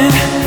in